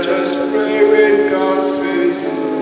let us pray with God faith.